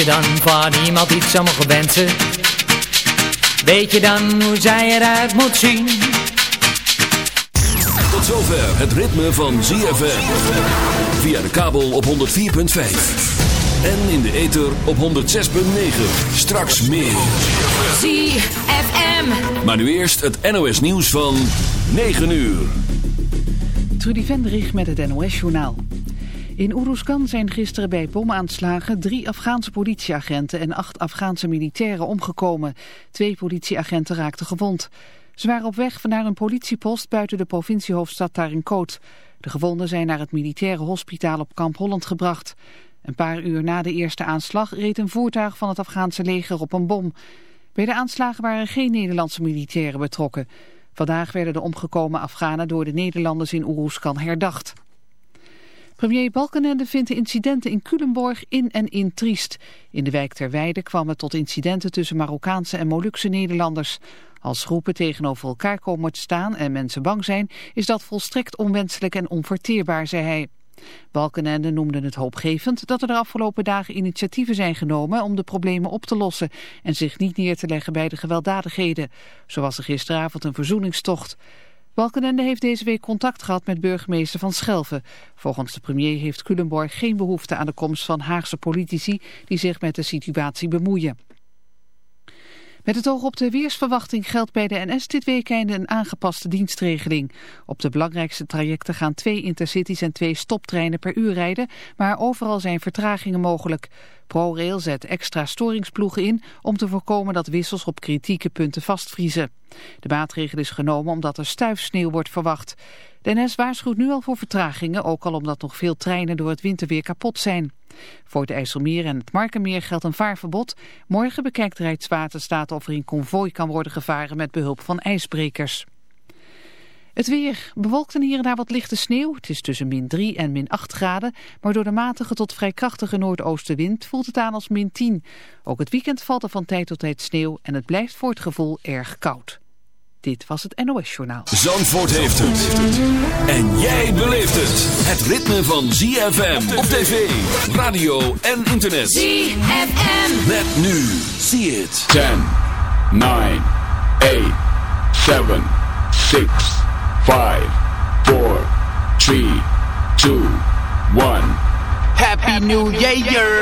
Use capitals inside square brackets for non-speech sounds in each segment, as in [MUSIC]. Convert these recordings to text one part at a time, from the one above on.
je dan van iemand iets zou mogen wensen? Weet je dan hoe zij eruit moet zien? Tot zover het ritme van ZFM. Via de kabel op 104.5. En in de ether op 106.9. Straks meer. ZFM. Maar nu eerst het NOS nieuws van 9 uur. Trudy Vendrich met het NOS-journaal. In Oeruzkan zijn gisteren bij bomaanslagen drie Afghaanse politieagenten en acht Afghaanse militairen omgekomen. Twee politieagenten raakten gewond. Ze waren op weg naar een politiepost buiten de provinciehoofdstad Tarinkot. De gewonden zijn naar het militaire hospitaal op Kamp Holland gebracht. Een paar uur na de eerste aanslag reed een voertuig van het Afghaanse leger op een bom. Bij de aanslagen waren geen Nederlandse militairen betrokken. Vandaag werden de omgekomen Afghanen door de Nederlanders in Oeruzkan herdacht. Premier Balkenende vindt de incidenten in Culemborg in en in triest. In de wijk Ter Weide kwam het tot incidenten tussen Marokkaanse en Molukse Nederlanders. Als groepen tegenover elkaar komen te staan en mensen bang zijn, is dat volstrekt onwenselijk en onverteerbaar, zei hij. Balkenende noemde het hoopgevend dat er de afgelopen dagen initiatieven zijn genomen om de problemen op te lossen en zich niet neer te leggen bij de gewelddadigheden. Zo was er gisteravond een verzoeningstocht. Balkenende heeft deze week contact gehad met burgemeester Van Schelven. Volgens de premier heeft Culemborg geen behoefte aan de komst van Haagse politici die zich met de situatie bemoeien. Met het oog op de weersverwachting geldt bij de NS dit weekend een aangepaste dienstregeling. Op de belangrijkste trajecten gaan twee intercities en twee stoptreinen per uur rijden, maar overal zijn vertragingen mogelijk. ProRail zet extra storingsploegen in om te voorkomen dat wissels op kritieke punten vastvriezen. De maatregel is genomen omdat er stuifsneeuw wordt verwacht. De NS waarschuwt nu al voor vertragingen, ook al omdat nog veel treinen door het winterweer kapot zijn. Voor het IJsselmeer en het Markenmeer geldt een vaarverbod. Morgen bekijkt Rijkswaterstaat of er in konvooi kan worden gevaren met behulp van ijsbrekers. Het weer bewolkt en hier en daar wat lichte sneeuw. Het is tussen min 3 en min 8 graden. Maar door de matige tot vrij krachtige noordoostenwind voelt het aan als min 10. Ook het weekend valt er van tijd tot tijd sneeuw en het blijft voor het gevoel erg koud. Dit was het NOS Journaal. Zandvoort heeft het. En jij beleeft het. Het ritme van ZFM op tv, radio en internet. ZFM. Met nu. See it. 10, 9, 8, 7, 6, 5, 4, 3, 2, 1. Happy New Year!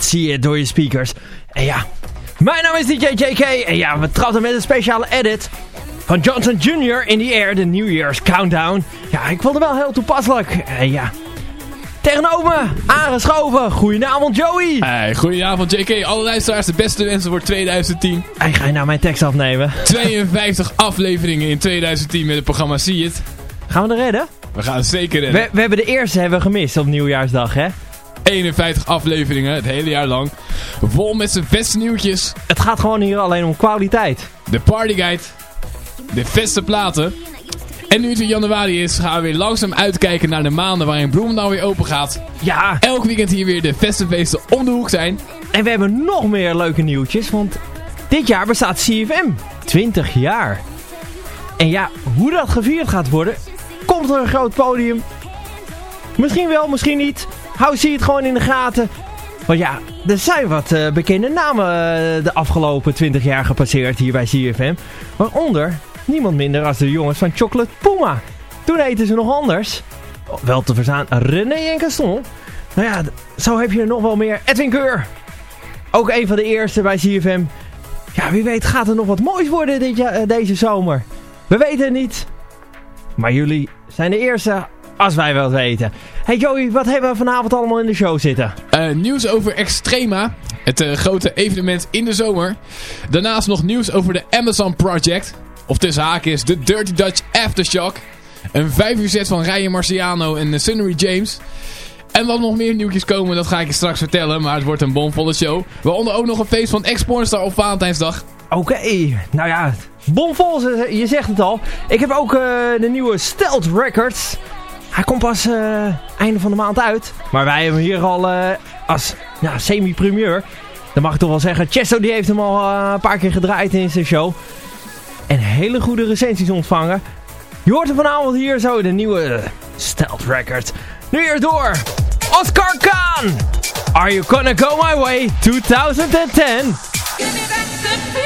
Zie je door je speakers. En ja, mijn naam is DJ JK. En ja, we trappen met een speciale edit van Johnson Jr. in the Air, de New Year's Countdown. Ja, ik vond het wel heel toepasselijk. En ja, Tegenover me, aangeschoven. Goedenavond Joey. Hey, goedenavond JK. Alle luisteraars, de beste wensen voor 2010. Hey, ga je nou mijn tekst afnemen? 52 [LAUGHS] afleveringen in 2010 met het programma Zie het. Gaan we er redden? We gaan het zeker redden. We, we hebben de eerste hebben we gemist op nieuwjaarsdag, hè? 51 afleveringen, het hele jaar lang. Vol met zijn beste nieuwtjes. Het gaat gewoon hier alleen om kwaliteit. De partyguide. De beste platen. En nu het in januari is, gaan we weer langzaam uitkijken naar de maanden waarin Bloemendaal weer open gaat. Ja. Elk weekend hier weer de festivalfeesten om de hoek zijn. En we hebben nog meer leuke nieuwtjes, want dit jaar bestaat CFM 20 jaar. En ja, hoe dat gevierd gaat worden, komt er een groot podium. Misschien wel, misschien niet. Hou zie het gewoon in de gaten. Want ja, er zijn wat uh, bekende namen uh, de afgelopen 20 jaar gepasseerd hier bij CFM. Waaronder niemand minder als de jongens van Chocolate Puma. Toen heten ze nog anders. Wel te verstaan René en Gaston. Nou ja, zo heb je er nog wel meer. Edwin Keur. Ook een van de eerste bij CFM. Ja, wie weet gaat er nog wat moois worden dit jaar, deze zomer. We weten het niet. Maar jullie zijn de eerste als wij wel weten. Hey Joey, wat hebben we vanavond allemaal in de show zitten? Uh, nieuws over Extrema. Het uh, grote evenement in de zomer. Daarnaast nog nieuws over de Amazon Project. Of tussen haakjes de Dirty Dutch Aftershock. Een 5 uur set van Ryan Marciano en Sunnery James. En wat nog meer nieuwtjes komen, dat ga ik je straks vertellen. Maar het wordt een bomvolle show. Waaronder ook nog een feest van ex-pornstar op Valentijnsdag. Oké, okay. nou ja, bomvol, je zegt het al. Ik heb ook uh, de nieuwe Stealth Records. Hij komt pas uh, einde van de maand uit. Maar wij hebben hem hier al uh, als ja, semi-primeur. Dan mag ik toch wel zeggen. Chesto die heeft hem al uh, een paar keer gedraaid in zijn show. En hele goede recensies ontvangen. Je hoort er vanavond hier zo de nieuwe Stealth Record. Nu hier door. Oscar Khan. Are you gonna go my way 2010? 2010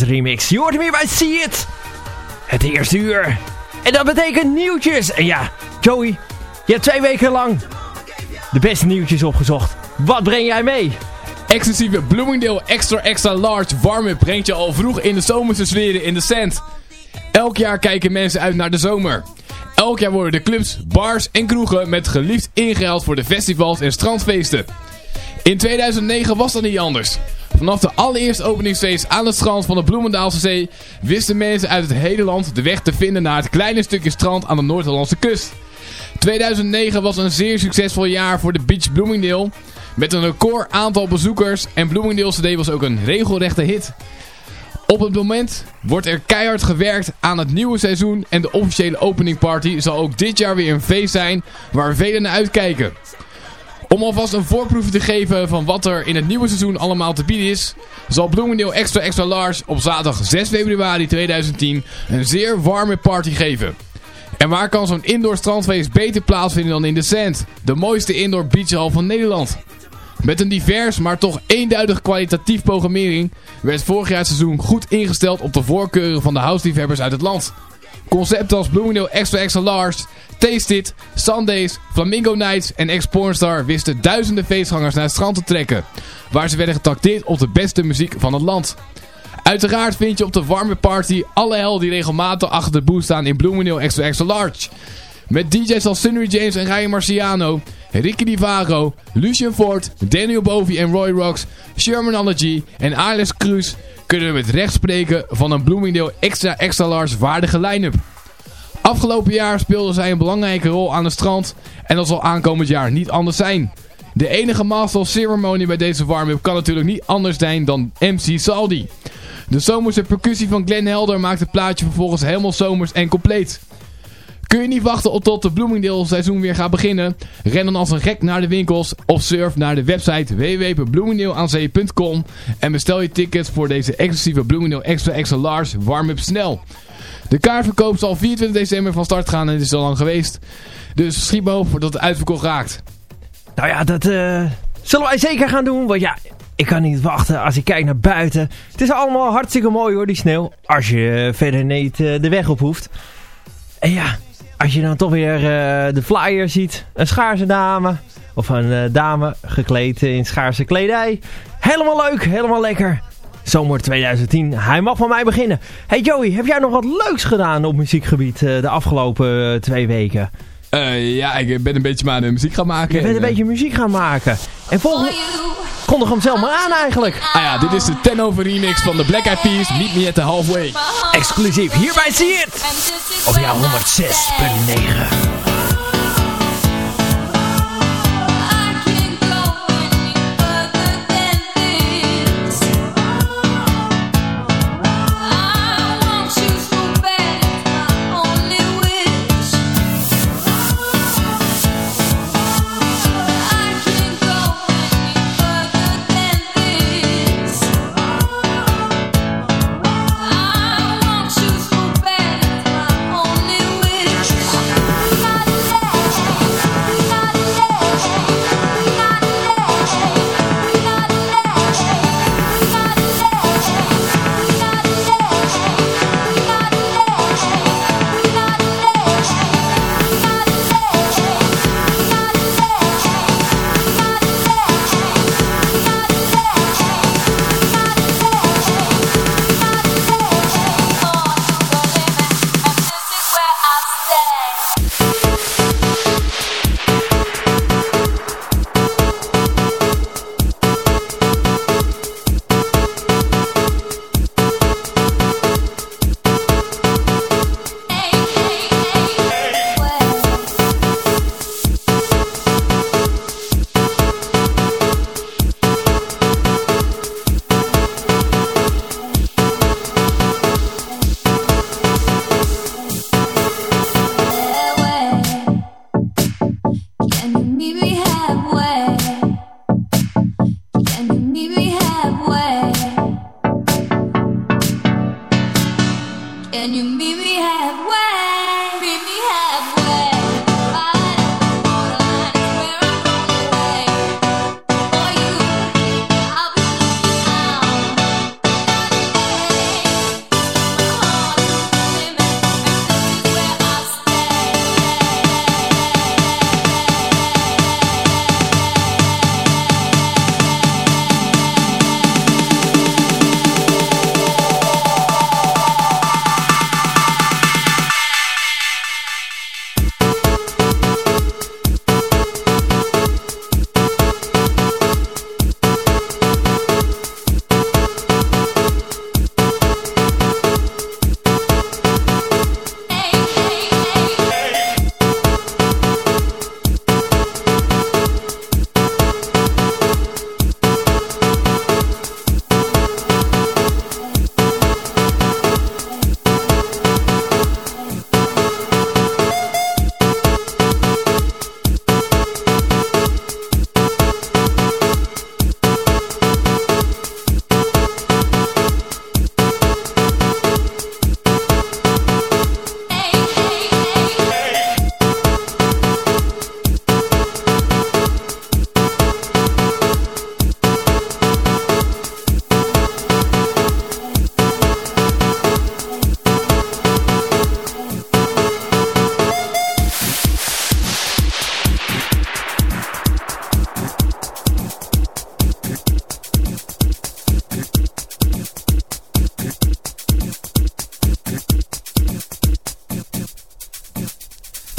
Remix. Je hoort hem bij See It. Het eerste uur. En dat betekent nieuwtjes. En ja, Joey, je hebt twee weken lang de beste nieuwtjes opgezocht. Wat breng jij mee? Exclusieve Bloomingdale Extra Extra Large warm-up brengt je al vroeg in de zomerse sferen in de cent. Elk jaar kijken mensen uit naar de zomer. Elk jaar worden de clubs, bars en kroegen met geliefd ingehaald voor de festivals en strandfeesten. In 2009 was dat niet anders. Vanaf de allereerste openingsfeest aan het strand van de Bloemendaalse Zee wisten mensen uit het hele land de weg te vinden naar het kleine stukje strand aan de Noord-Hollandse kust. 2009 was een zeer succesvol jaar voor de Beach Bloomingdale. Met een record aantal bezoekers en Bloomingdale's CD was ook een regelrechte hit. Op het moment wordt er keihard gewerkt aan het nieuwe seizoen en de officiële opening party zal ook dit jaar weer een feest zijn waar velen naar uitkijken. Om alvast een voorproefje te geven van wat er in het nieuwe seizoen allemaal te bieden is, zal Bloomingdale Extra Extra Large op zaterdag 6 februari 2010 een zeer warme party geven. En waar kan zo'n indoor strandfeest beter plaatsvinden dan in de Sand, de mooiste indoor beachhal van Nederland? Met een divers, maar toch eenduidig kwalitatief programmering werd vorig jaar het seizoen goed ingesteld op de voorkeuren van de house-liefhebbers uit het land. Concepten als Bloomingdale Extra Extra Large, Taste It, Sundays, Flamingo Nights en Ex-Pornstar wisten duizenden feestgangers naar het strand te trekken, waar ze werden getrakteerd op de beste muziek van het land. Uiteraard vind je op de warme party alle hel die regelmatig achter de boel staan in Bloomingdale Extra Extra Large. Met DJ's als Sunny James en Ryan Marciano, Ricky Divaro, Lucien Ford, Daniel Bovi en Roy Rocks, Shermanology en Alex Cruz kunnen we met recht spreken van een Bloomingdale Extra Extra Large waardige line-up. Afgelopen jaar speelden zij een belangrijke rol aan het strand en dat zal aankomend jaar niet anders zijn. De enige master ceremony bij deze warm-up kan natuurlijk niet anders zijn dan MC Saldi. De zomerse percussie van Glenn Helder maakt het plaatje vervolgens helemaal zomers en compleet. Kun je niet wachten tot de Bloomingdale seizoen weer gaat beginnen? Ren dan als een gek naar de winkels of surf naar de website www.bloomingdaleaanzee.com en bestel je tickets voor deze exclusieve Bloomingdale Extra Extra Large warm-up snel. De kaartverkoop zal 24 december van start gaan en het is al lang geweest. Dus schiet maar op voordat het uitverkocht raakt. Nou ja, dat uh, zullen wij zeker gaan doen. Want ja, ik kan niet wachten als ik kijk naar buiten. Het is allemaal hartstikke mooi hoor, die sneeuw. Als je verder niet uh, de weg op hoeft. En ja, als je dan toch weer uh, de flyer ziet. Een schaarse dame. Of een uh, dame gekleed in schaarse kledij. Helemaal leuk, helemaal lekker. Zomer 2010, hij mag van mij beginnen. Hey Joey, heb jij nog wat leuks gedaan op muziekgebied uh, de afgelopen twee weken? Uh, ja, ik ben een beetje maar de muziek gaan maken. Je bent een beetje muziek gaan maken. En volgende... Kondig hem zelf maar aan eigenlijk. Ah ja, dit is de Ten-Over remix van de Black Eyed Peas. Meet me at the halfway. Exclusief, hierbij zie je het. Op jouw 106.9.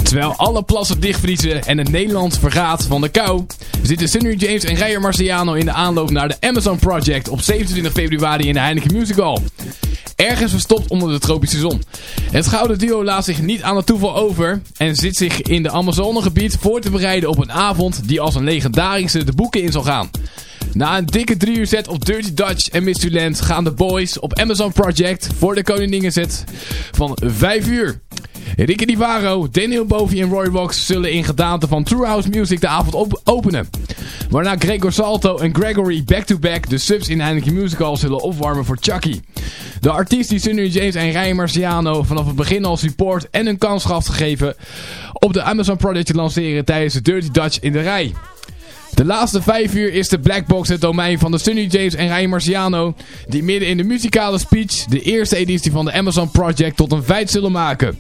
Terwijl alle plassen dichtvriezen en het Nederland vergaat van de kou, zitten Sunny James en Rijer Marciano in de aanloop naar de Amazon Project op 27 februari in de Heineken Music Hall. Ergens verstopt onder de tropische zon. Het gouden duo laat zich niet aan het toeval over en zit zich in de Amazonegebied voor te bereiden op een avond die als een legendarische de boeken in zal gaan. Na een dikke drie uur set op Dirty Dutch en Mysteryland gaan de boys op Amazon Project voor de Koningin set van 5 uur. Ricky Divaro, Daniel Bovi en Roy Rox zullen in gedaante van True House Music de avond op openen. Waarna Gregor Salto en Gregory back-to-back de subs in Heineken Musical zullen opwarmen voor Chucky. De artiest die Sunny James en Ryan Marciano vanaf het begin al support en een kans gaf gegeven op de Amazon Project te lanceren tijdens de Dirty Dutch in de rij. De laatste vijf uur is de Blackbox het domein van de Sunny James en Ryan Marciano, die midden in de muzikale speech de eerste editie van de Amazon Project tot een feit zullen maken.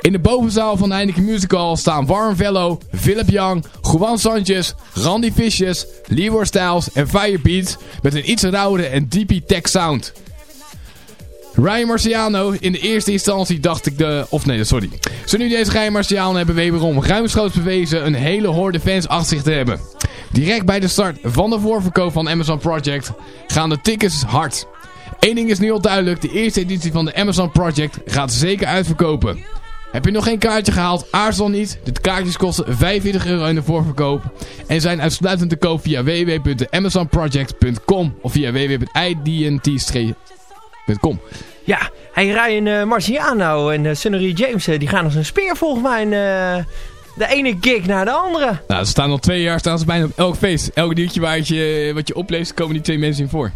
In de bovenzaal van de Heineken Musical staan Warren Vello, Philip Young, Juan Sanchez, Randy Vicious, Leroy Styles en Firebeats met een iets rauwere en deepy tech sound. Ryan Marciano, in de eerste instantie dacht ik de... Of nee, sorry. Zo nu deze Ryan Marciano hebben wederom ruimschoots bewezen een hele horde fans achter zich te hebben. Direct bij de start van de voorverkoop van Amazon Project gaan de tickets hard. Eén ding is nu al duidelijk, de eerste editie van de Amazon Project gaat zeker uitverkopen. Heb je nog geen kaartje gehaald? Aarzel niet. De kaartjes kosten 45 euro in de voorverkoop. En zijn uitsluitend te koop via www.amazonproject.com of via www.idnt.com. Ja, hij Ryan uh, Marciano en uh, Sunnery James, uh, die gaan als een speer volgens mij de ene gig naar de andere. Nou, ze staan al twee jaar staan ze bijna op elk feest. Elk nieuwtje waar je, wat je opleest, komen die twee mensen in voor.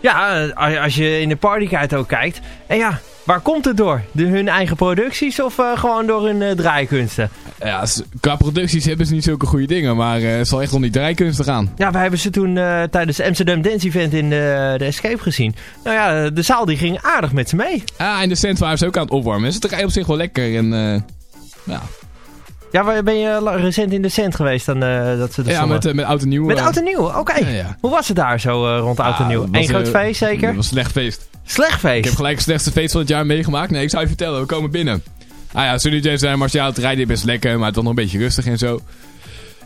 Ja, als je in de partykite ook kijkt. En ja, waar komt het door? De, hun eigen producties of uh, gewoon door hun uh, draaikunsten? Ja, qua producties hebben ze niet zulke goede dingen, maar uh, het zal echt om die draaikunsten gaan. Ja, we hebben ze toen tijdens het Amsterdam Dance Event in de, de Escape gezien. Nou ja, de zaal die ging aardig met ze mee. Ja, en de cent waren ze ook aan het opwarmen. Ze draaien op zich wel lekker en ja... Ja, waar ben je recent in de cent geweest dan uh, dat ze Ja, met, uh, met Oud en Nieuw. Met Oud en Nieuw, oké. Ja, ja. Hoe was het daar zo uh, rond Oud en Nieuw? Eén groot feest zeker? Het was een slecht feest. Slecht feest? Ik heb gelijk het slechtste feest van het jaar meegemaakt. Nee, ik zou je vertellen, we komen binnen. Ah ja, Sunny James en Martial, het rijden best lekker, maar het was nog een beetje rustig en zo.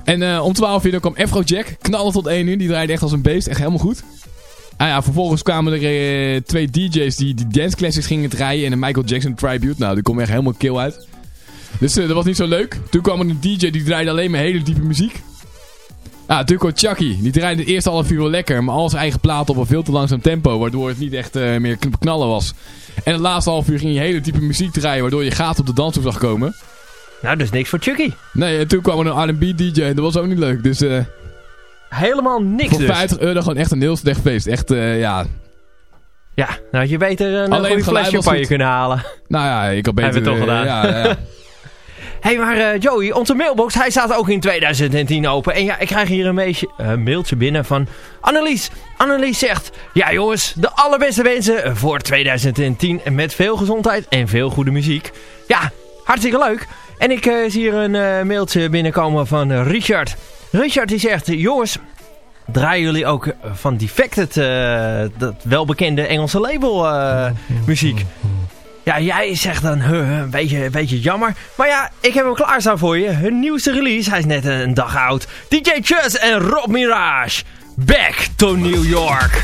En om 12 uur dan kwam Afrojack, knallen tot 1 uur. Die draaide echt als een beest, echt helemaal goed. Ah ja, vervolgens kwamen er twee DJ's die, die dance classics gingen draaien en een Michael Jackson tribute. Nou, die kwam echt helemaal kill uit. Dus uh, dat was niet zo leuk. Toen kwam er een DJ die draaide alleen maar hele diepe muziek. Ah, toen kwam Chucky. Die draaide het eerste half uur wel lekker, maar al zijn eigen plaat op een veel te langzaam tempo, waardoor het niet echt uh, meer knallen was. En het laatste half uur ging je hele diepe muziek draaien, waardoor je gaten op de danshoek zag komen. Nou, dus niks voor Chucky. Nee, en toen kwam er een R&B DJ en dat was ook niet leuk, dus... Uh, Helemaal niks Voor dus. 50 euro gewoon echt een heel slecht feest. Echt, ja... Ja, nou je beter een goede flesje van je kunnen halen. Nou ja, ik had beter... Hebben we toch gedaan. ja, ja. [LAUGHS] Hey, maar uh, Joey, onze mailbox, hij staat ook in 2010 open. En ja, ik krijg hier een meisje, uh, mailtje binnen van Annelies. Annelies zegt, ja jongens, de allerbeste wensen voor 2010. Met veel gezondheid en veel goede muziek. Ja, hartstikke leuk. En ik uh, zie hier een mailtje binnenkomen van Richard. Richard die zegt, jongens, draaien jullie ook van Defected, dat welbekende Engelse label muziek? Ja, jij zegt dan, huh, een, beetje, beetje jammer. Maar ja, ik heb hem klaarstaan voor je. Hun nieuwste release, hij is net een dag oud. DJ Chus en Rob Mirage. Back to New York.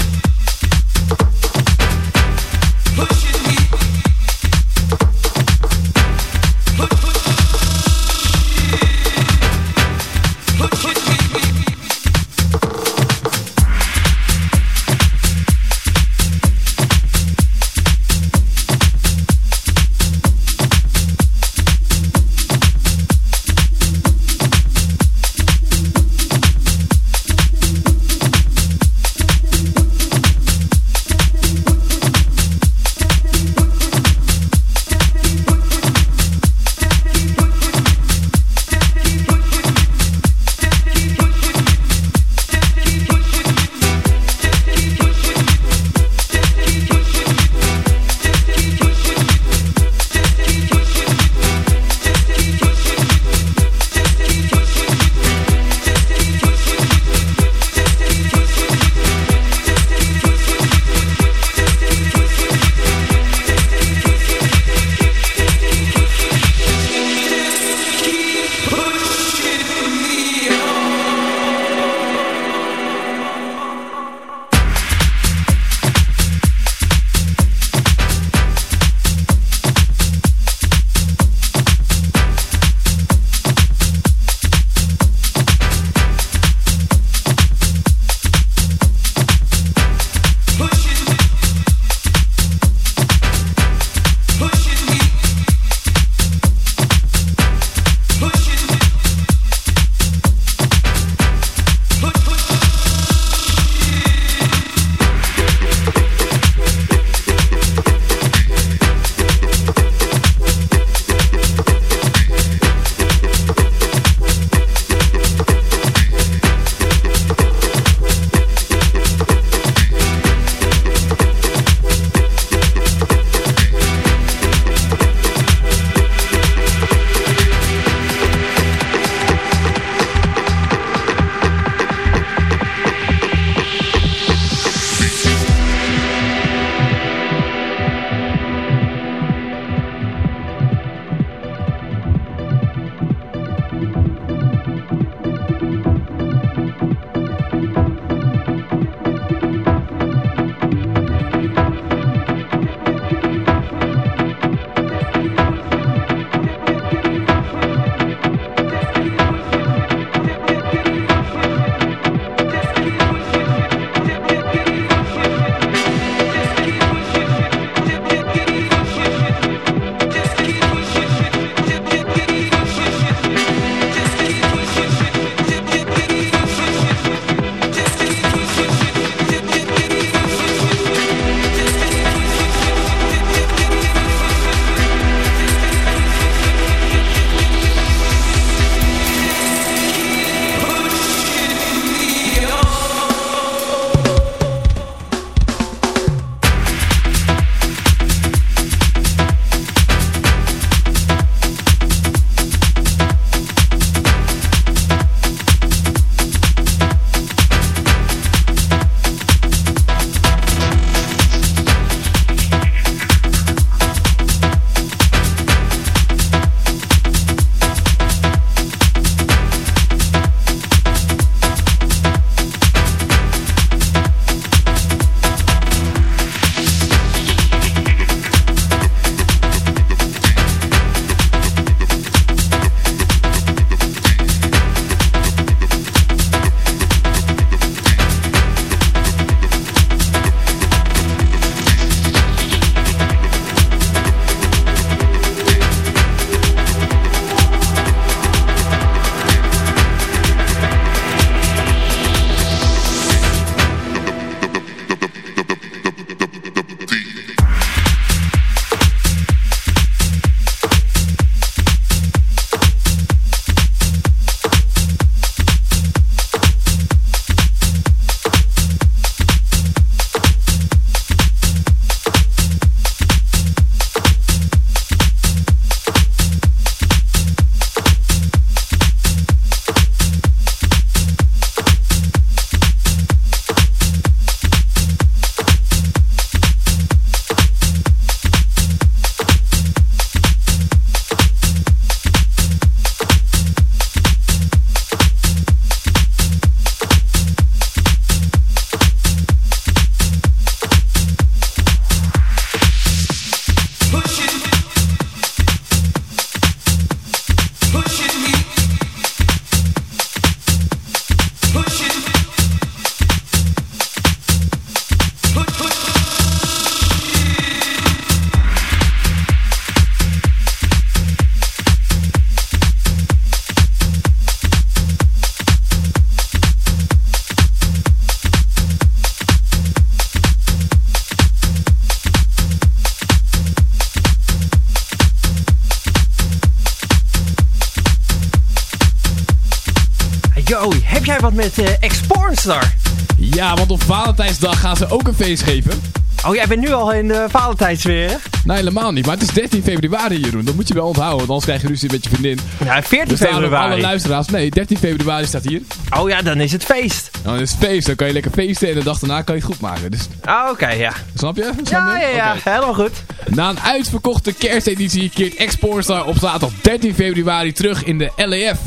Jij wat met uh, Ex-Pornstar? Ja, want op Valentijnsdag gaan ze ook een feest geven. Oh, jij bent nu al in de Valentijnsweer? Nee, helemaal niet. Maar het is 13 februari, Jeroen. Dat moet je wel onthouden, want anders krijg je ruzie met je vriendin. Ja, 14 februari. alle luisteraars. Nee, 13 februari staat hier. Oh ja, dan is het feest. Dan is het feest. Dan kan je lekker feesten en de dag daarna kan je het goed maken. Dus... Ah, oké, ja. Snap je? Snap ja, ja, ja. Helemaal goed. Na een uitverkochte kersteditie keert Exportstar op zaterdag 13 februari terug in de LAF.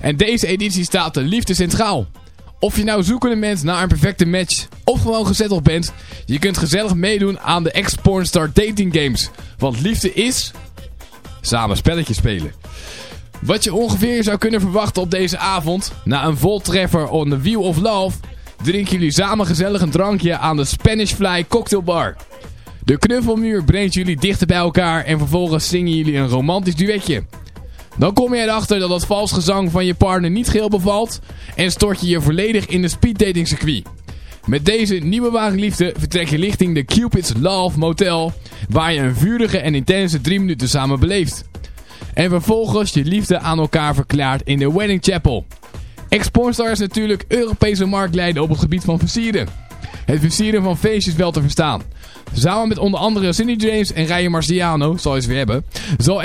En deze editie staat de liefde centraal. Of je nou zoekende bent naar een perfecte match of gewoon gezetteld bent, je kunt gezellig meedoen aan de Ex-Pornstar Dating Games. Want liefde is samen spelletjes spelen. Wat je ongeveer zou kunnen verwachten op deze avond, na een voltreffer on the Wheel of Love, drinken jullie samen gezellig een drankje aan de Spanish Fly Cocktail Bar. De knuffelmuur brengt jullie dichter bij elkaar en vervolgens zingen jullie een romantisch duetje. Dan kom je erachter dat het vals gezang van je partner niet geheel bevalt en stort je je volledig in de speeddating circuit. Met deze nieuwe ware liefde vertrek je richting de Cupid's Love Motel, waar je een vurige en intense drie minuten samen beleeft. En vervolgens je liefde aan elkaar verklaart in de Wedding Chapel. Exportstar is natuurlijk Europese marktleider op het gebied van versieren. Het versieren van feestjes wel te verstaan. Samen met onder andere Cindy James en Ryan Marciano, zal je hebben, zal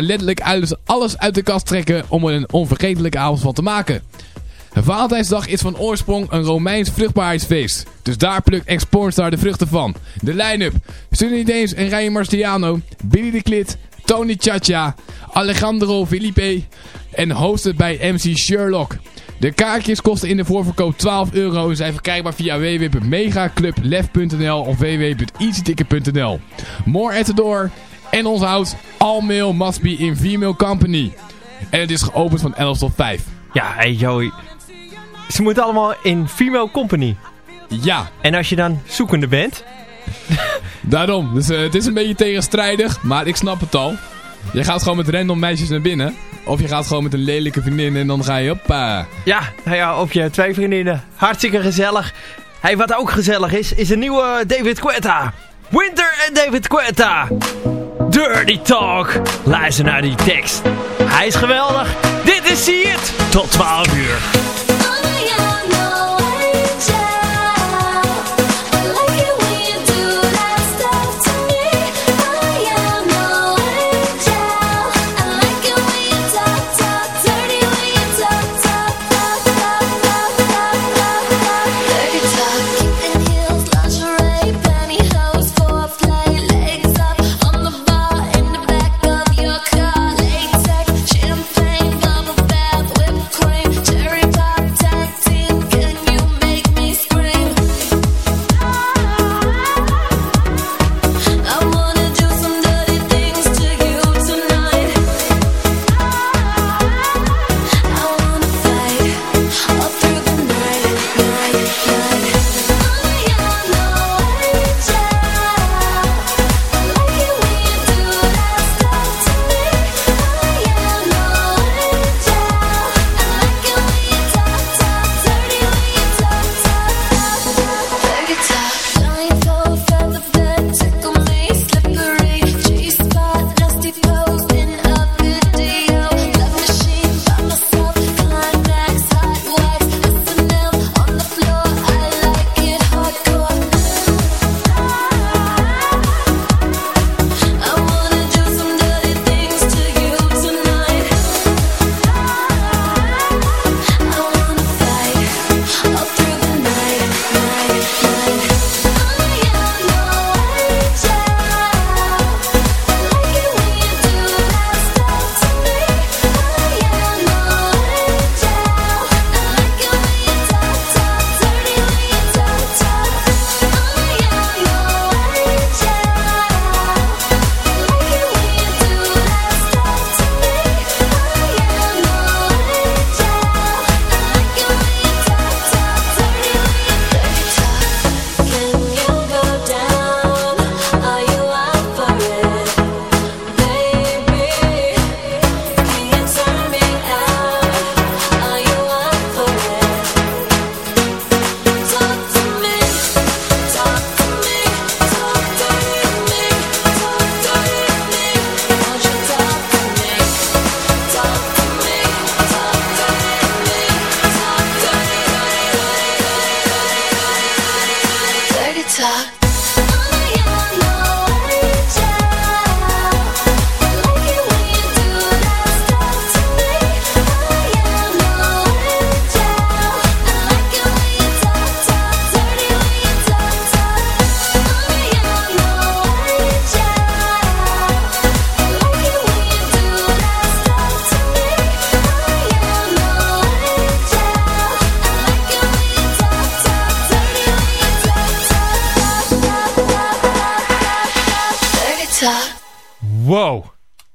letterlijk alles uit de kast trekken om er een onvergetelijke avond van te maken. Valentijnsdag is van oorsprong een Romeins vruchtbaarheidsfeest. Dus daar plukt Exportstar de vruchten van. De line-up. Sunny James en Ryan Marciano, Billy de Klit, Tony Chacha, Alejandro Felipe en hosted bij MC Sherlock. De kaartjes kosten in de voorverkoop 12 euro en zijn verkrijgbaar via www.megaclublef.nl of www.easyticket.nl. More at the door en ons houdt all mail must be in female company. En het is geopend van 11 tot 5. Ja, hey Joey. Ze moeten allemaal in female company. Ja. En als je dan zoekende bent... Daarom. Dus uh, het is een beetje tegenstrijdig, maar ik snap het al. Je gaat gewoon met random meisjes naar binnen. Of je gaat gewoon met een lelijke vriendin en dan ga je op. Ja, nou ja, op je twee vriendinnen. Hartstikke gezellig. Hey, wat ook gezellig is, is een nieuwe David Quetta. Winter en David Quetta. Dirty Talk. Luister naar die tekst. Hij is geweldig. Dit is See It. Tot 12 uur.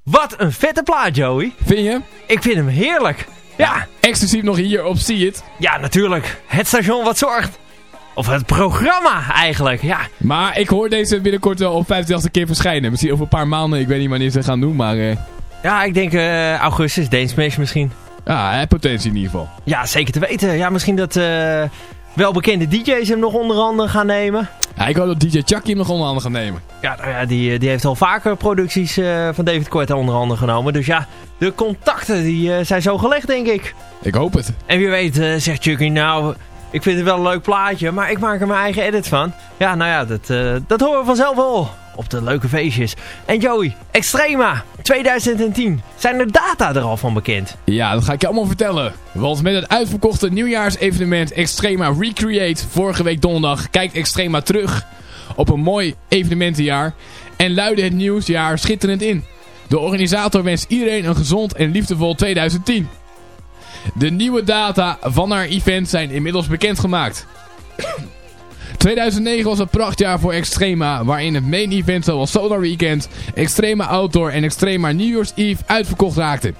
Wat een vette plaat, Joey. Vind je? Ik vind hem heerlijk. Ja, Exclusief nog hier op See It. ja, natuurlijk. Het station wat zorgt. Of het programma eigenlijk, ja. Maar ik hoor deze binnenkort wel op 50 keer verschijnen. Misschien over een paar maanden. Ik weet niet wanneer ze gaan doen. Maar eh, Ja, ik denk eh, augustus, Dance Smash misschien. ja, hij heeft potentie in ieder geval. Ja, zeker te weten. Ja, misschien dat eh, welbekende DJ's hem nog onder handen gaan nemen. Ja, ik hoop dat DJ Chucky hem nog onder handen gaat nemen. Ja, nou ja die, die heeft al vaker producties eh, van David Korta onder handen genomen. Dus ja, de contacten die, eh, zijn zo gelegd, denk ik. Ik hoop het. En wie weet eh, zegt Chucky, nou, ik vind het wel een leuk plaatje, maar ik maak er mijn eigen edit van. Ja, nou ja, dat, eh, dat horen we vanzelf wel op de leuke feestjes. En Joey, Extrema 2010. Zijn er data er al van bekend? Ja, dat ga ik je allemaal vertellen. Want met het uitverkochte nieuwjaarsevenement Extrema Recreate vorige week donderdag kijkt Extrema terug op een mooi evenementenjaar en luidde het nieuwsjaar schitterend in. De organisator wenst iedereen een gezond en liefdevol 2010. De nieuwe data van haar event zijn inmiddels bekendgemaakt. 2009 was een prachtjaar voor Extrema, waarin het main event zoals Solar Weekend, Extrema Outdoor en Extrema New Year's Eve uitverkocht raakten.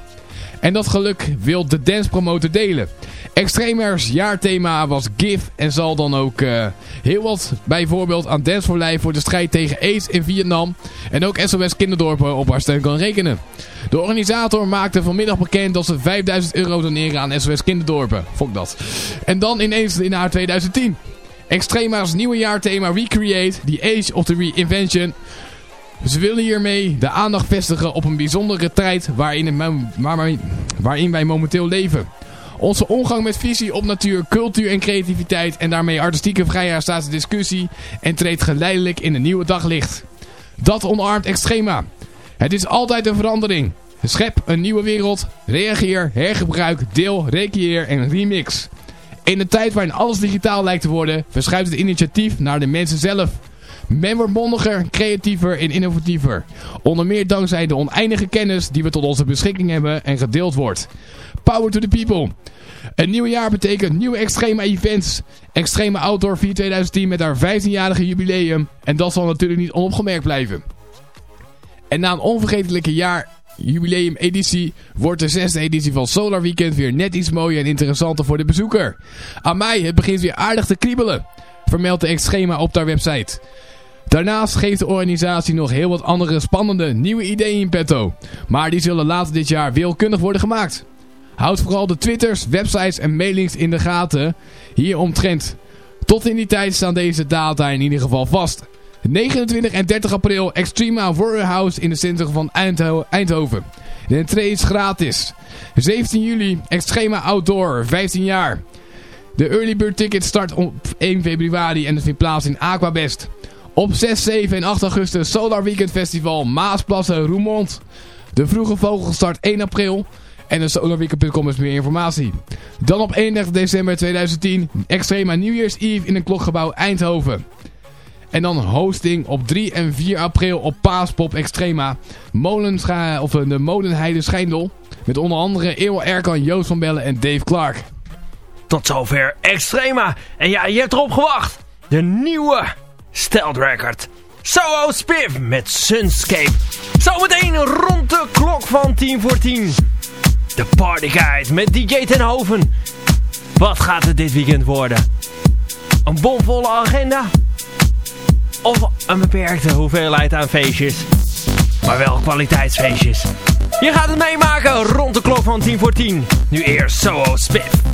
En dat geluk wil de dance promotor delen. Extremers jaarthema was Give en zal dan ook eh, heel wat bijvoorbeeld aan Dance for Life voor de strijd tegen AIDS in Vietnam en ook SOS Kinderdorpen op haar steun kan rekenen. De organisator maakte vanmiddag bekend dat ze 5000 euro doneren aan SOS Kinderdorpen. Fok dat. En dan ineens in haar 2010. Extrema's nieuwe jaarthema Recreate, The Age of the Reinvention. Ze willen hiermee de aandacht vestigen op een bijzondere tijd waarin, waarin wij momenteel leven. Onze omgang met visie op natuur, cultuur en creativiteit en daarmee artistieke vrijheid staat de discussie en treedt geleidelijk in een nieuwe daglicht. Dat omarmt Extrema. Het is altijd een verandering. Schep een nieuwe wereld, reageer, hergebruik, deel, recreëer en remix. In een tijd waarin alles digitaal lijkt te worden, verschuift het initiatief naar de mensen zelf. Men wordt mondiger, creatiever en innovatiever. Onder meer dankzij de oneindige kennis die we tot onze beschikking hebben en gedeeld wordt. Power to the people. Een nieuw jaar betekent nieuwe extreme events. Extreme Outdoor 4 2010 met haar 15-jarige jubileum. En dat zal natuurlijk niet onopgemerkt blijven. En na een onvergetelijke jaar jubileum editie wordt de zesde editie van Solar Weekend weer net iets mooier en interessanter voor de bezoeker. Aan mij, het begint weer aardig te kriebelen, vermeldt de Extrema op haar website. Daarnaast geeft de organisatie nog heel wat andere spannende nieuwe ideeën in petto. Maar die zullen later dit jaar weelkundig worden gemaakt. Houd vooral de twitters, websites en mailings in de gaten hieromtrent. Tot in die tijd staan deze data in ieder geval vast. 29 en 30 april Extrema Warrior in het centrum van Eindho- Eindhoven. De entree is gratis. 17 juli Extrema Outdoor, 15 jaar. De early bird ticket start op 1 februari en het vindt plaats in Aquabest. Op 6, 7 en 8 augustus Solar Weekend Festival Maasplassen Roermond. De vroege vogel start 1 april. En de solarweekend.com is meer informatie. Dan op 31 december 2010 Extrema New Year's Eve in een klokgebouw Eindhoven. En dan hosting op 3 en 4 april op Paaspop Extrema. Molenscha of eh, de Molenheide Schijndel. Met onder andere Eeuw Erkan, Joost van Bellen en Dave Clark. Tot zover Extrema. En ja, je hebt erop gewacht. De nieuwe Stealth Record. Soho Spiff met Sunscape. Zometeen rond de klok van 10 voor 10. De Party Guide met DJ Tenhoven. Wat gaat het dit weekend worden? Een bomvolle agenda? Of een beperkte hoeveelheid aan feestjes? Maar wel kwaliteitsfeestjes. Je gaat het meemaken rond de klok van 10 voor 10. Nu eerst Soho Spiff.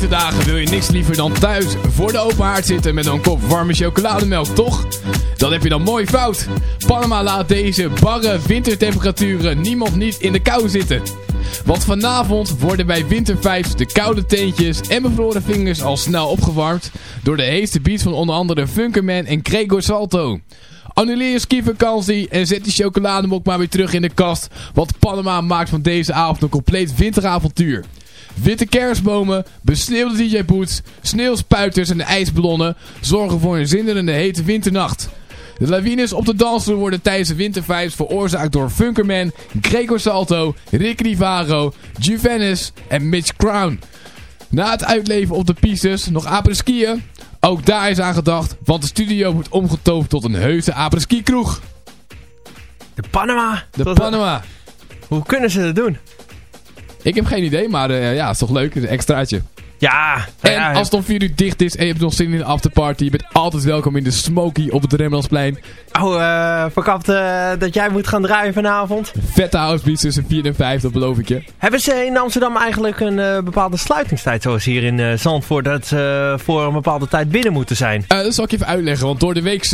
Winterdagen wil je niks liever dan thuis voor de open haard zitten met een kop warme chocolademelk, toch? Dat heb je dan mooi fout. Panama laat deze barre wintertemperaturen niemand niet in de kou zitten. Want vanavond worden bij wintervibes de koude teentjes en bevroren vingers al snel opgewarmd door de heeste beats van onder andere Funkerman en Gregor Salto. Annuleer je skivakantie en zet die chocolademelk maar weer terug in de kast, want Panama maakt van deze avond een compleet winteravontuur. Witte kerstbomen, besneeuwde DJ-boots, sneeuwspuiters en ijsballonnen zorgen voor een zinderende hete winternacht. De lawines op de dansvloer worden tijdens de wintervibes veroorzaakt door Funkerman, Gregor Salto, Rick Rivaro, Juvenis en Mitch Crown. Na het uitleven op de pistes nog apres-skiën. Ook daar is aan gedacht, want de studio wordt omgetoverd tot een heuse apres-ski kroeg. De Panama. De Panama. Hoe kunnen ze dat doen? Ik heb geen idee, maar eh, ja, is toch leuk, een extraatje. Ja. En ja, als het om 4 uur dicht is en je hebt nog zin in een afterparty, je bent altijd welkom in de Smoky op het Rembrandtsplein. Oh, eh, verkapt eh, dat jij moet gaan draaien vanavond. Vette housebeats tussen 4 en 5, dat beloof ik je. Hebben ze in Amsterdam eigenlijk een bepaalde sluitingstijd zoals hier in Zandvoort dat ze voor een bepaalde tijd binnen moeten zijn? Dat zal ik je even uitleggen, want door de week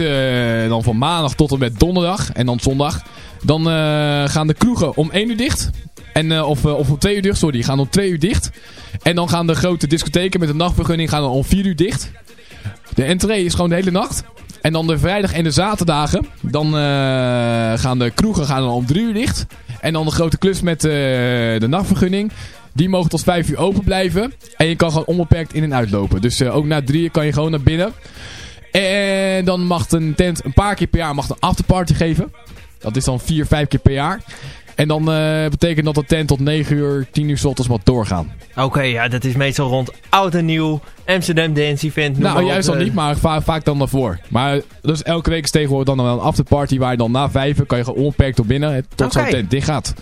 dan van maandag tot en met donderdag en dan zondag, dan gaan de kroegen om 1 uur dicht. En, eh, of, eh, of om 2 uur dicht, sorry, gaan om 2 uur dicht. En dan gaan de grote discotheken met een nachtvergunning gaan om 4 uur dicht. De entree is gewoon de hele nacht. En dan de vrijdag en de zaterdagen, dan eh, gaan de kroegen gaan om 3 uur dicht. En dan de grote klus met de nachtvergunning. Die mogen tot 5 uur open blijven. En je kan gewoon onbeperkt in en uitlopen. Dus ook na 3 uur kan je gewoon naar binnen. En dan mag een tent een paar keer per jaar mag een afterparty geven. Dat is dan 4, 5 keer per jaar. En dan eh, betekent dat de tent tot 9 uur, 10 uur ochtends mag doorgaan. Oké, ja, dat is meestal rond oud en nieuw, Amsterdam Dance Event. nou, juist dan eh. niet, maar va- vaak dan daarvoor. Maar dus elke week is tegenwoordig dan wel een afterparty waar je dan na 5 uur kan je gewoon onbeperkt op binnen. Tot zo'n tent dicht gaat.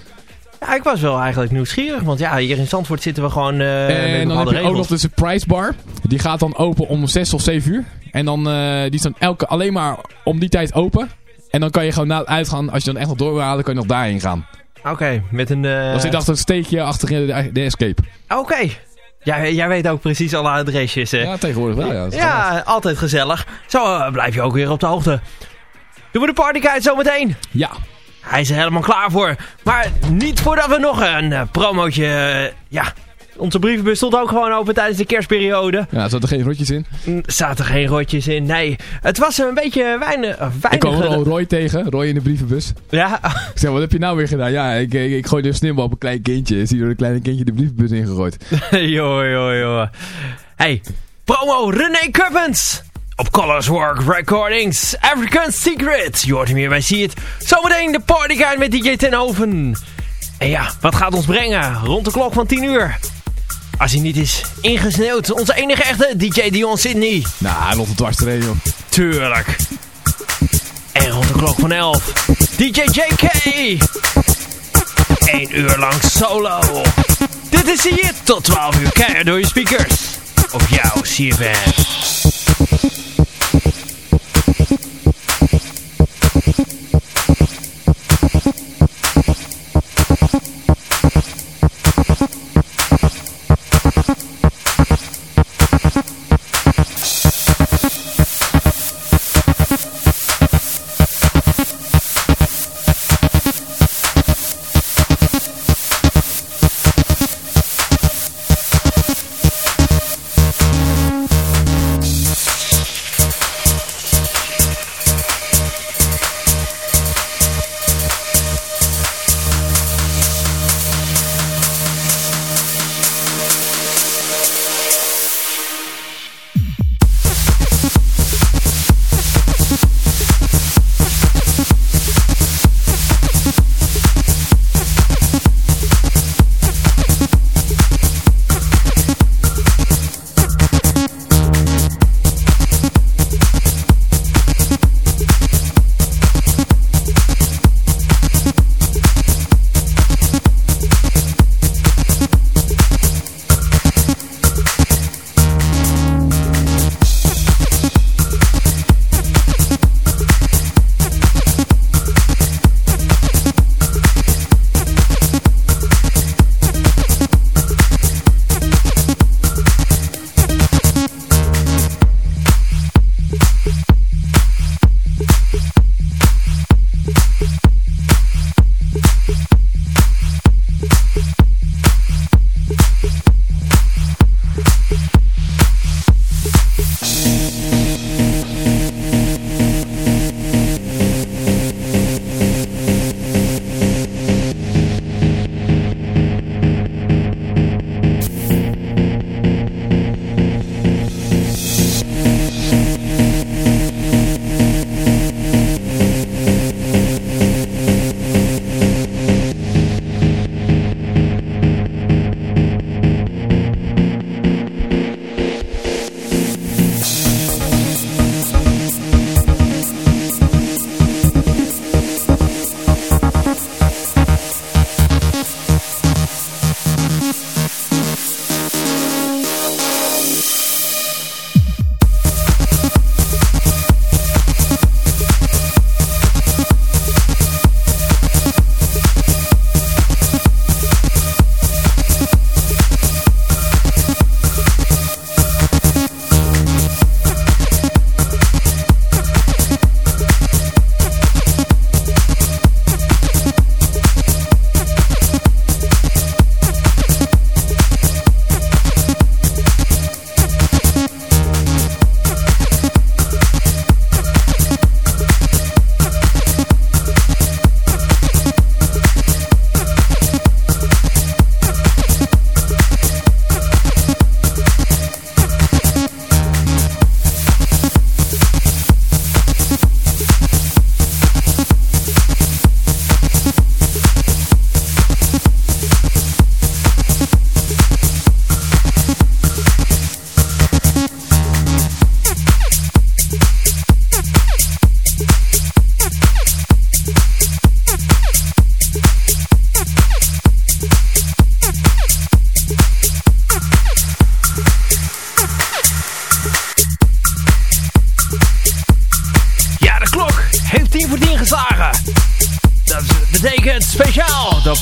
Ja, ik was wel eigenlijk nieuwsgierig, want ja, hier in Zandvoort zitten we gewoon eh en dan heb je ook nog de surprise bar. Die gaat dan open om 6 of 7 uur. En dan eh, die is dan elke, alleen maar om die tijd open. En dan kan je gewoon na het uitgaan, als je dan echt nog door wil halen, kan je nog daarheen gaan. Oké, met een... eh, Dan zit achter een steekje achter de, de escape. Oké. Jij, jij weet ook precies alle adresjes, hè? Ja, tegenwoordig wel. Ja, dat Ja, altijd gezellig. Zo eh, blijf je ook weer op de hoogte. Doen we de partyguide zometeen? ja. Hij is er helemaal klaar voor. Maar niet voordat we nog een promootje... eh, ja, onze brievenbus stond ook gewoon open tijdens de kerstperiode. Ja, er zaten geen rotjes in. Mm, Zaten geen rotjes in, nee. Het was een beetje weinig... eh, Ik weinig kwam er al Roy tegen. Roy in de brievenbus. ja, Ik zei, wat heb je nou weer gedaan? Ja, ik, ik, ik gooi de sneeuwbal op een klein kindje. Is hij door een kleine kindje de brievenbus ingegooid. [LAUGHS] joh, joh, joh. Hey, promo René Cuppens. Op Colors Work Recordings. African Secret. Je hoort hem hier bij It. Zometeen de partyguide met DJ Tenhoven. En ja, wat gaat ons brengen? Rond de klok van 10 uur. Als hij niet is ingesneeuwd. Onze enige echte DJ Dion Sydney. Nou, hij loopt het dwars erheen, joh. Tuurlijk. En rond de klok van 11. DJ JK. 1 uur lang solo. Dit is hier tot 12 uur keihard door je speakers. Op jouw CFM.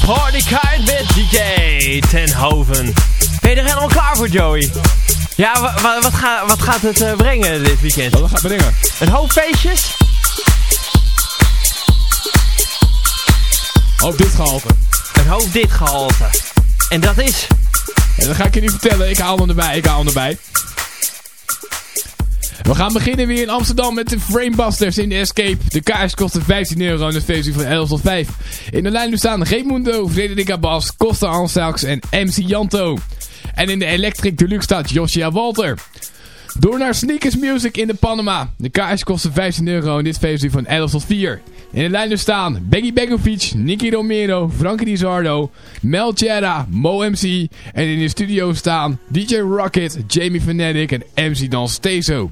Partykite met DJ Tenhoven. Ben je er helemaal klaar voor, Joey? Ja, wat, wat gaat het uh, brengen dit weekend? Wat gaat het brengen? Een hoop feestjes? Hoop dit gehalte. Een hoop dit gehalte. En dat is... En dat ga ik je niet vertellen. Ik haal hem erbij. Ik haal hem erbij. We gaan beginnen weer in Amsterdam met de Framebusters in de Escape. De kaars kostte 15 euro en het feestje van 11 tot 5. In de lijn nu staan Mundo, Frederica Bas, Costa Ansax en MC Janto. En in de Electric Deluxe staat Josia Walter. Door naar Sneakers Music in de Panama. De kaars kostte 15 euro en dit feestje van 11 tot 4. In de lijn nu staan Becky Begovic, Nicky Romero, Frankie Rizardo, Mel Chera, Mo MC. En in de studio staan DJ Rocket, Jamie Fanatic en MC Dan Stezo.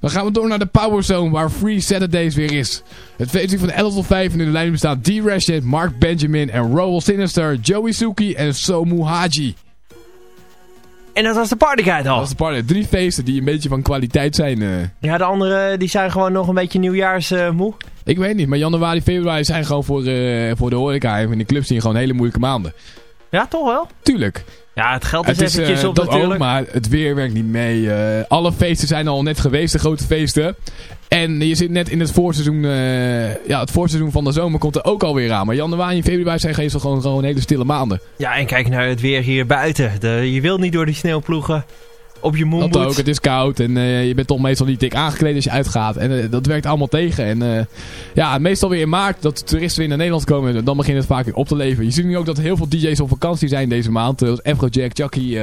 Dan gaan we door naar de Power Zone waar Free Saturdays weer is. Het feestje van 11 tot 5 en in de lijn bestaan D-Rashid, Mark Benjamin en Roel Sinister, Joey Suki en Somu Haji. En dat was de partyguide al. Dat was de party. Drie feesten die een beetje van kwaliteit zijn. Uh. Ja, de andere die zijn gewoon nog een beetje nieuwjaarsmoe. Uh, ik weet niet, maar januari, februari zijn gewoon voor, uh, voor de horeca en de clubs zien gewoon hele moeilijke maanden. Ja, toch wel? Tuurlijk. Ja, het geld is, het is eventjes uh, op dat natuurlijk. Ook, maar het weer werkt niet mee. Uh, alle feesten zijn al net geweest, de grote feesten. En je zit net in het voorseizoen, uh, ja, het voorseizoen van de zomer komt er ook alweer aan. Maar januari en februari zijn gewoon, gewoon hele stille maanden. Ja, en kijk naar het weer hier buiten. De, je wilt niet door die sneeuwploegen op je moonboot. Dat ook, het is koud en uh, je bent toch meestal niet dik aangekleed als je uitgaat. En uh, dat werkt allemaal tegen. En uh, ja, meestal weer in maart dat de toeristen weer naar Nederland komen, dan begint het vaak weer op te leven. Je ziet nu ook dat heel veel DJ's op vakantie zijn deze maand. Zoals Afrojack, Chucky.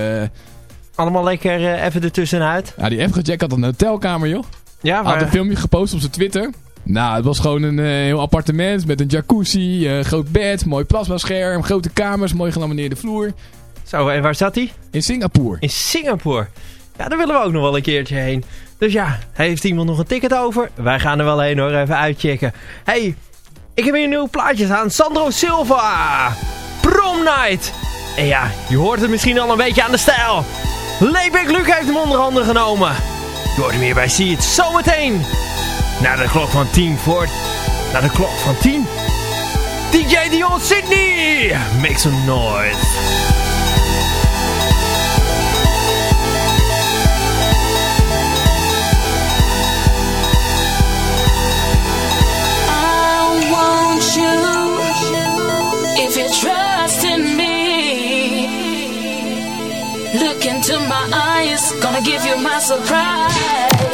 Allemaal lekker even ertussenuit. Ja, die Afrojack had een hotelkamer, joh. Ja, maar... Had een filmpje gepost op zijn Twitter. Nou, het was gewoon een heel appartement met een jacuzzi, groot bed, mooi plasmascherm, grote kamers, mooi gelamineerde vloer. Zo, en waar zat hij? In Singapore. In Singapore. Ja, daar willen we ook nog wel een keertje heen. Dus ja, heeft iemand nog een ticket over? Wij gaan er wel heen hoor, even uitchecken. hey, ik heb hier een nieuw plaatje staan. Sandro Silva. Prom Night. En ja, je hoort het misschien al een beetje aan de stijl. Leepik Luc heeft hem onder handen genomen. Je hoort hem hier bij See It zometeen. Naar de klok van 10 voor... Naar de klok van 10. DJ Dion Sydney. Make some noise. Into my eyes, gonna give you my surprise.